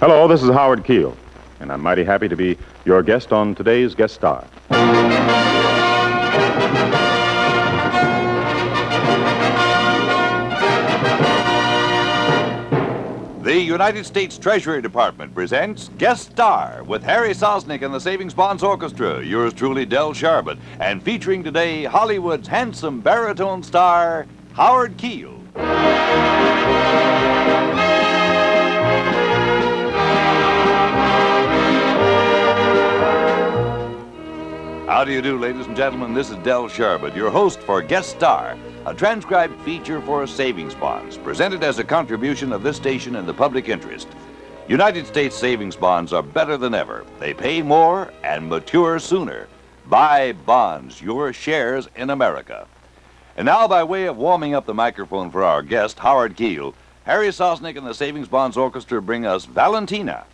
Hello, this is Howard Keel, and I'm mighty happy to be your guest on today's guest star. The United States Treasury Department presents Guest Star with Harry Sosnick and the Savings Bonds Orchestra, yours truly, Del Sharbutt, and featuring today Hollywood's handsome baritone star, Howard Keel. Do you do, ladies and gentlemen? This is Del Sharbutt, your host for Guest Star, a transcribed feature for savings bonds, presented as a contribution of this station in the public interest. United States savings bonds are better than ever. They pay more and mature sooner. Buy bonds, your shares in America. And now, by way of warming up the microphone for our guest, Howard Keel, Harry Sosnick and the Savings Bonds Orchestra bring us Valentina.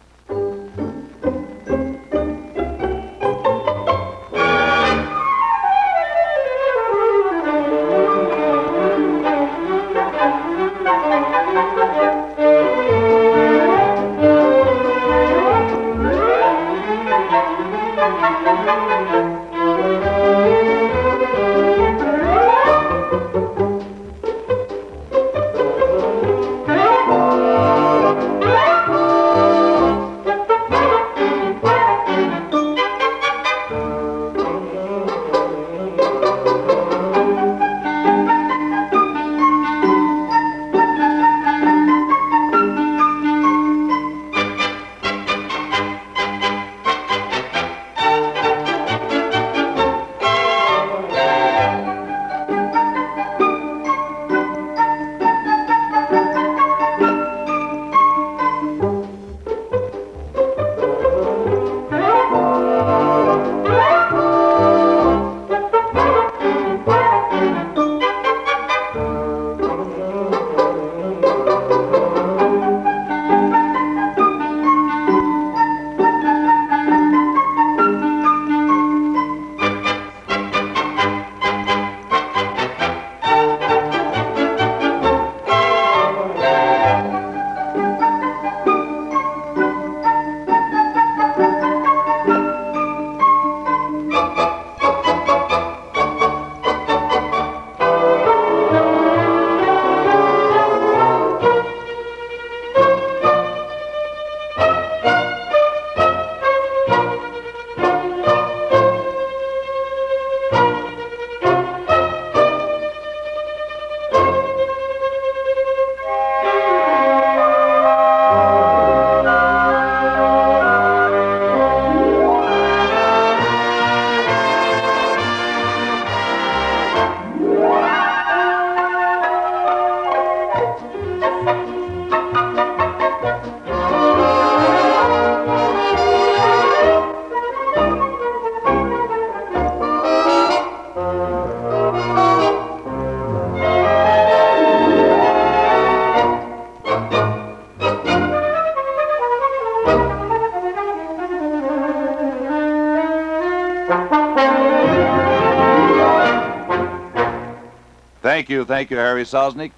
Thank you, thank you, Harry Sosnick.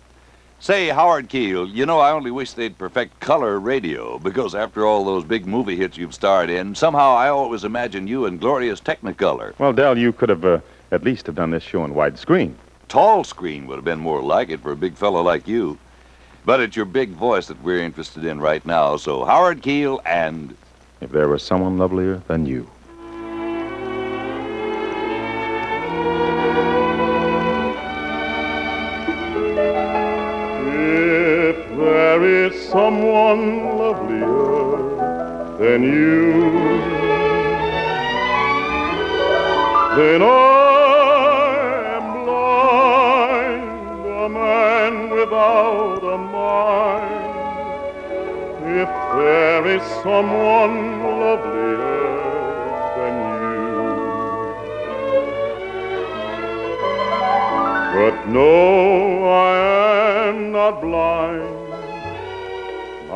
Say, Howard Keel, you know, I only wish they'd perfect color radio, because after all those big movie hits you've starred in, somehow I always imagine you in glorious Technicolor. Well, Del, you could have uh, at least have done this show in widescreen. Tall screen would have been more like it for a big fellow like you. But it's your big voice that we're interested in right now, so Howard Keel and If there was someone lovelier than you. Someone lovelier than you, then I am blind, a man without a mind. If there is someone lovelier than you. But no, I am not blind.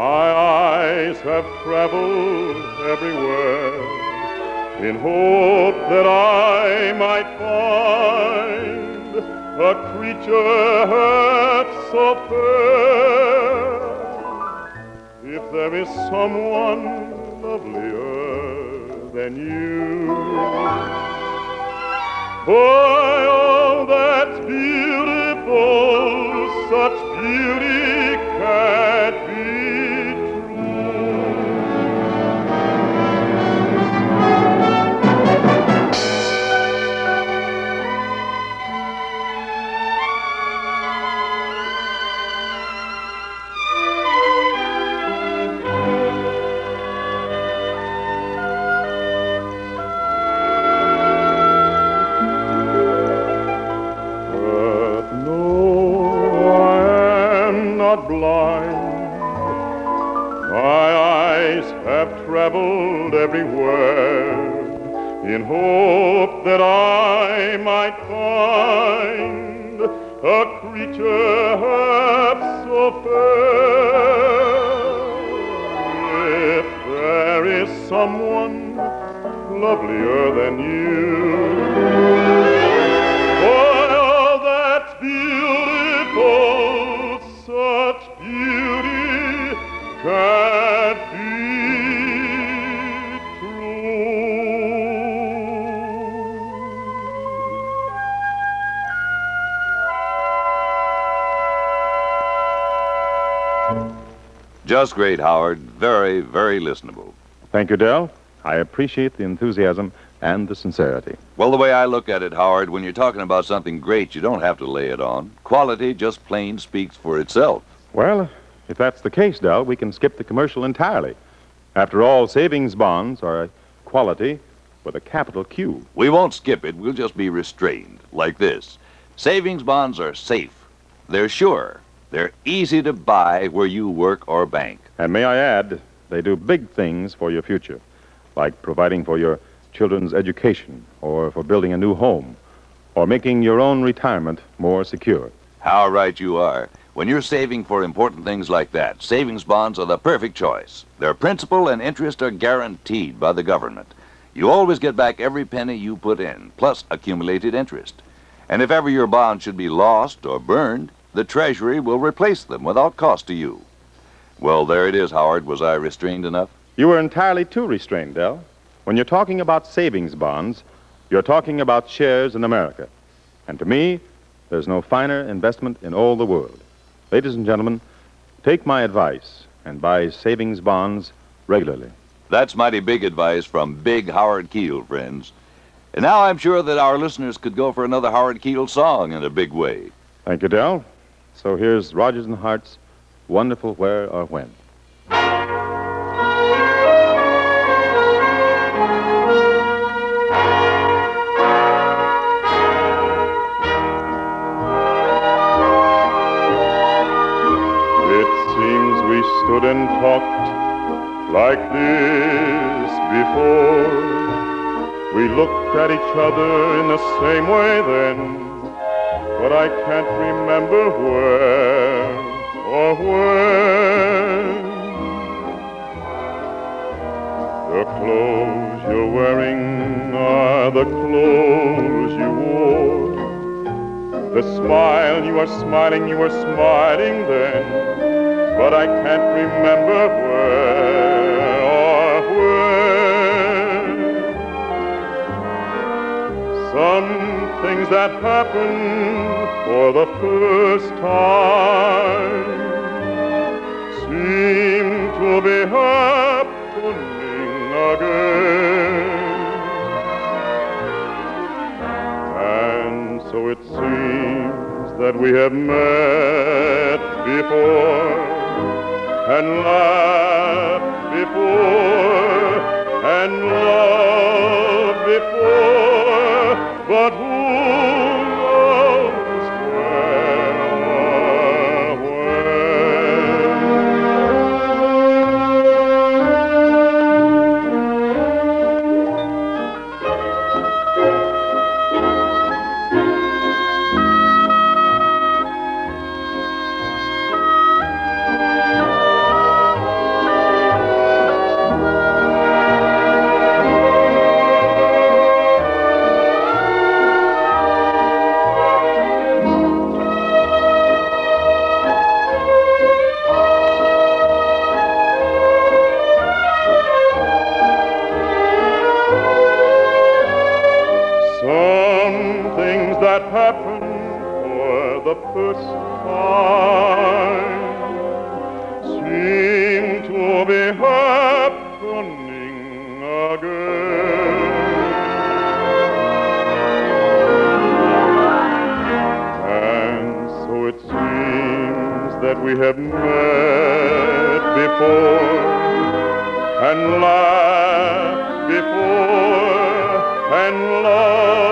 My eyes have traveled everywhere in hope that I might find a creature half so fair. If there is someone lovelier than you. Boy, oh, that's beautiful, such beauty someone lovelier than you. Just great, Howard. Very, very listenable. Thank you, Del. I appreciate the enthusiasm and the sincerity. Well, the way I look at it, Howard, when you're talking about something great, you don't have to lay it on. Quality just plain speaks for itself. Well, if that's the case, Del, we can skip the commercial entirely. After all, savings bonds are a quality with a capital Q. We won't skip it, we'll just be restrained, like this. Savings bonds are safe, they're sure, they're easy to buy where you work or bank. And may I add, they do big things for your future, like providing for your children's education, or for building a new home, or making your own retirement more secure. How right you are. When you're saving for important things like that, savings bonds are the perfect choice. Their principal and interest are guaranteed by the government. You always get back every penny you put in, plus accumulated interest. And if ever your bonds should be lost or burned, the Treasury will replace them without cost to you. Well, there it is, Howard. Was I restrained enough? You were entirely too restrained, Del. When you're talking about savings bonds, you're talking about shares in America. And to me, there's no finer investment in all the world. Ladies and gentlemen, take my advice and buy savings bonds regularly. That's mighty big advice from Big Howard Keel, friends. And now I'm sure that our listeners could go for another Howard Keel song in a big way. Thank you, Del. So here's Rodgers and Hart's Wonderful Where or When. It seems we stood and talked like this before. We looked at each other in the same way then, but I can't remember where or when. The clothes you're wearing are the clothes you wore. The smile you are smiling, you were smiling then, but I can't remember where things that happen for the first time seem to be happening again. And so it seems that we have met before and laughed before and loved before, but who happened for the first time seem to be happening again. And so it seems that we have met before and laughed before and loved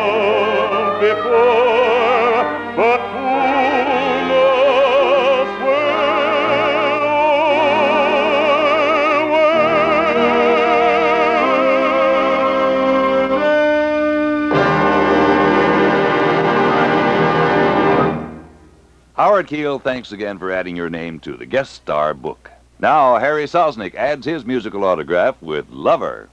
before, but Howard Keel, thanks again for adding your name to the guest star book. Now, Harry Sosnick adds his musical autograph with Lover.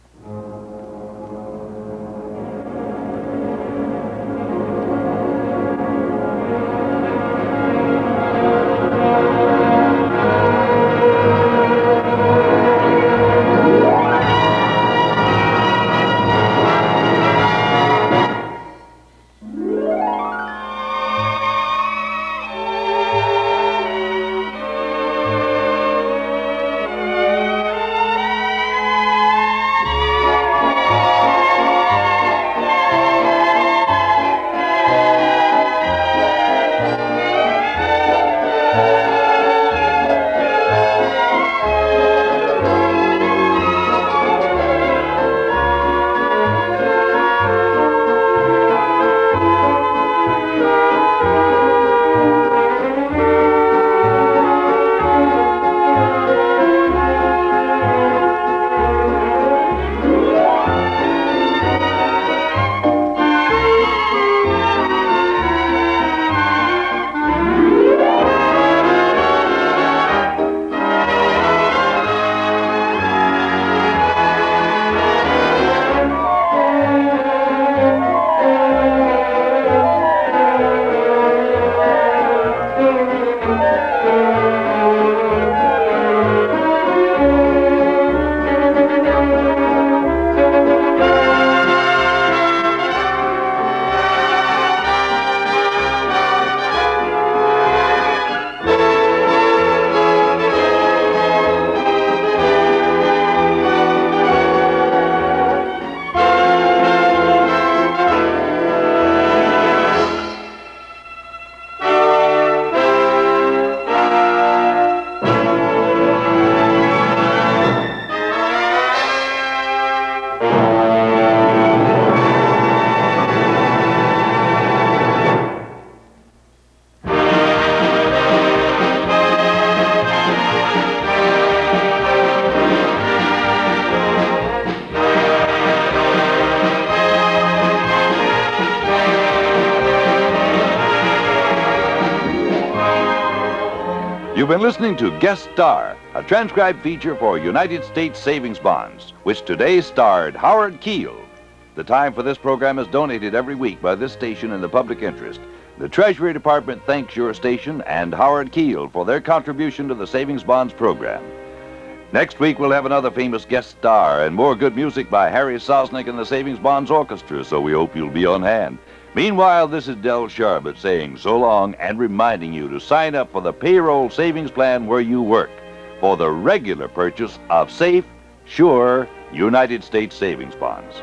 You've been listening to Guest Star, a transcribed feature for United States Savings Bonds, which today starred Howard Keel. The time for this program is donated every week by this station in the public interest. The Treasury Department thanks your station and Howard Keel for their contribution to the Savings Bonds program. Next week, we'll have another famous guest star and more good music by Harry Sosnick and the Savings Bonds Orchestra, so we hope you'll be on hand. Meanwhile, this is Del Sharbutt saying so long and reminding you to sign up for the payroll savings plan where you work for the regular purchase of safe, sure United States savings bonds.